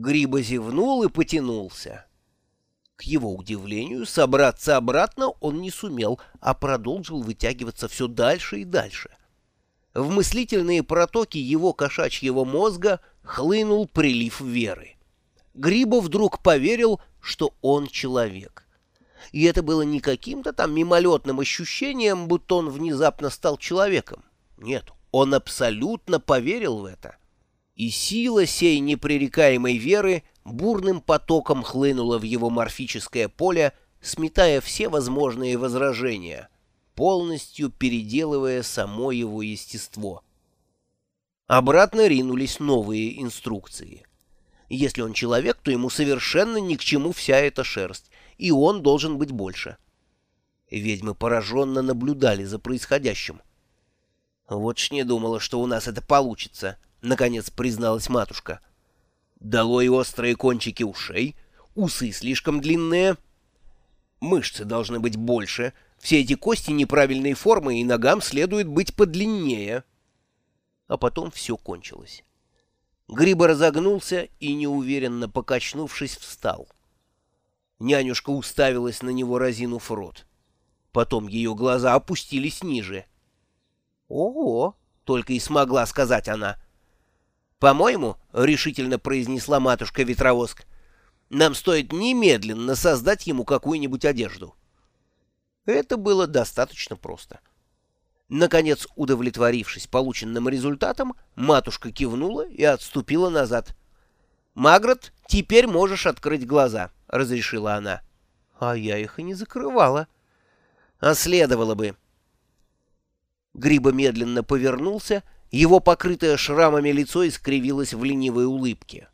Гриба зевнул и потянулся. К его удивлению, собраться обратно он не сумел, а продолжил вытягиваться все дальше и дальше. В мыслительные протоки его кошачьего мозга хлынул прилив веры. Гриба вдруг поверил, что он человек. И это было не каким-то там мимолетным ощущением, будто он внезапно стал человеком. Нет, он абсолютно поверил в это. И сила сей непререкаемой веры бурным потоком хлынула в его морфическое поле, сметая все возможные возражения, полностью переделывая само его естество. Обратно ринулись новые инструкции. Если он человек, то ему совершенно ни к чему вся эта шерсть, и он должен быть больше. Ведьмы пораженно наблюдали за происходящим. «Вот ж не думала, что у нас это получится», — наконец призналась матушка. «Долой острые кончики ушей, усы слишком длинные, мышцы должны быть больше, все эти кости неправильной формы, и ногам следует быть подлиннее». А потом все кончилось. Гриба разогнулся и, неуверенно покачнувшись, встал. Нянюшка уставилась на него, разинув рот. Потом ее глаза опустились ниже. «Ого!» — только и смогла сказать она. «По-моему, — решительно произнесла матушка-ветровоск, — нам стоит немедленно создать ему какую-нибудь одежду». Это было достаточно просто. — Наконец, удовлетворившись полученным результатом, матушка кивнула и отступила назад. «Магрот, теперь можешь открыть глаза», — разрешила она. «А я их и не закрывала». «А следовало бы». Гриба медленно повернулся, его покрытое шрамами лицо искривилось в ленивой улыбке.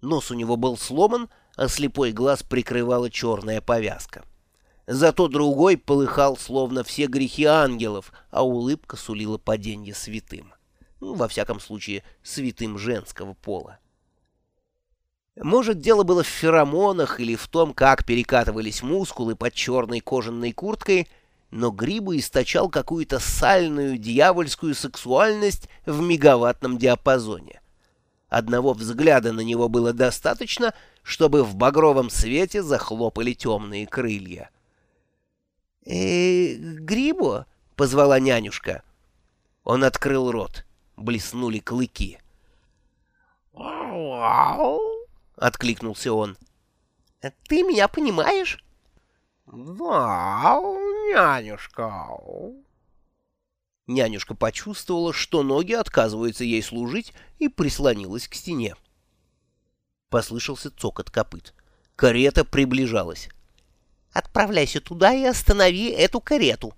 Нос у него был сломан, а слепой глаз прикрывала черная повязка. Зато другой полыхал, словно все грехи ангелов, а улыбка сулила падение святым. Ну, во всяком случае, святым женского пола. Может, дело было в феромонах или в том, как перекатывались мускулы под черной кожаной курткой, но Грибу источал какую-то сальную дьявольскую сексуальность в мегаваттном диапазоне. Одного взгляда на него было достаточно, чтобы в багровом свете захлопали темные крылья э Грибо?» — позвала нянюшка. Он открыл рот. Блеснули клыки. «Вау!» — откликнулся он. «Ты меня понимаешь?» «Вау, нянюшка!» Нянюшка почувствовала, что ноги отказываются ей служить, и прислонилась к стене. Послышался цокот копыт. Карета приближалась. Отправляйся туда и останови эту карету.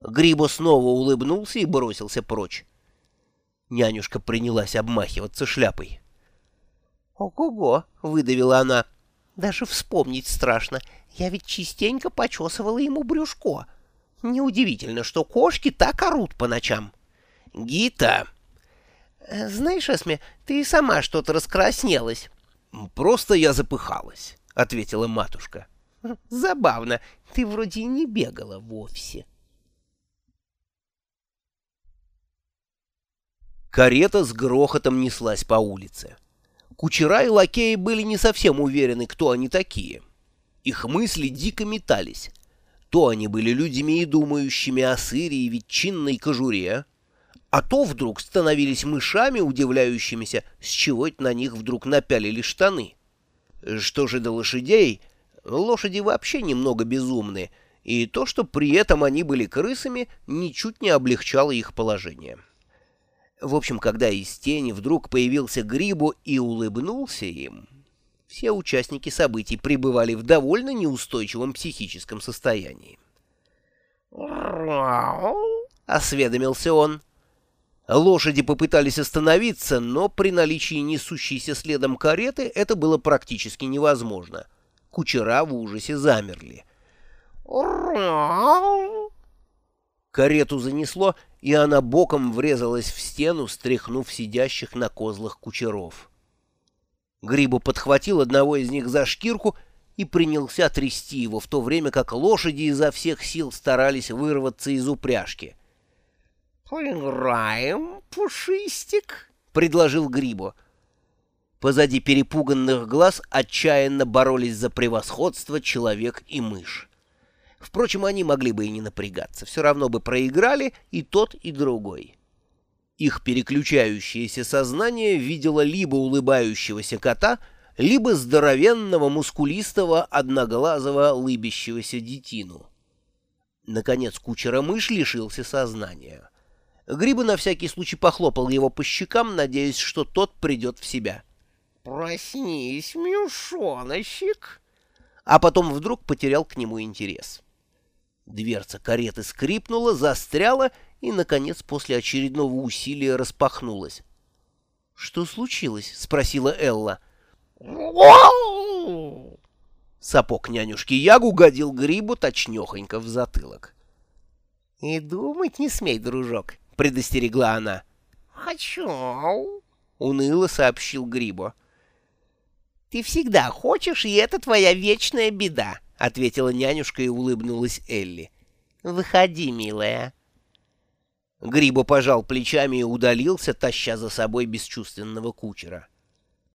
Грибо снова улыбнулся и бросился прочь. Нянюшка принялась обмахиваться шляпой. «Ого-го!» — выдавила она. «Даже вспомнить страшно. Я ведь частенько почесывала ему брюшко. Неудивительно, что кошки так орут по ночам». «Гита!» «Знаешь, Эсме, ты сама что-то раскраснелась». «Просто я запыхалась», — ответила матушка. Забавно, ты вроде и не бегала вовсе. Карета с грохотом неслась по улице. Кучера и лакеи были не совсем уверены, кто они такие. Их мысли дико метались. То они были людьми, думающими о сыре и ветчинной кожуре, а то вдруг становились мышами, удивляющимися, с чего на них вдруг напялили штаны. Что же до лошадей, Лошади вообще немного безумны, и то, что при этом они были крысами, ничуть не облегчало их положение. В общем, когда из тени вдруг появился Грибу и улыбнулся им, все участники событий пребывали в довольно неустойчивом психическом состоянии. осведомился он. Лошади попытались остановиться, но при наличии несущейся следом кареты это было практически невозможно — Кучера в ужасе замерли. Карету занесло, и она боком врезалась в стену, стряхнув сидящих на козлах кучеров. Грибу подхватил одного из них за шкирку и принялся трясти его, в то время как лошади изо всех сил старались вырваться из упряжки. «Поиграем, пушистик?» — предложил Грибо. Позади перепуганных глаз отчаянно боролись за превосходство человек и мышь. Впрочем, они могли бы и не напрягаться, все равно бы проиграли и тот, и другой. Их переключающееся сознание видело либо улыбающегося кота, либо здоровенного, мускулистого, одноглазого, лыбящегося детину. Наконец кучера мышь лишился сознания. Гриба на всякий случай похлопал его по щекам, надеясь, что тот придет в себя. «Проснись, мюшоночек!» А потом вдруг потерял к нему интерес. Дверца кареты скрипнула, застряла и, наконец, после очередного усилия распахнулась. «Что случилось?» — спросила Элла. Сапог нянюшки Ягу угодил Грибу точнёхонько в затылок. «И думать не смей, дружок», — предостерегла она. «Хочу», — уныло сообщил Грибо. «Ты всегда хочешь, и это твоя вечная беда», — ответила нянюшка и улыбнулась Элли. «Выходи, милая». Грибо пожал плечами и удалился, таща за собой бесчувственного кучера.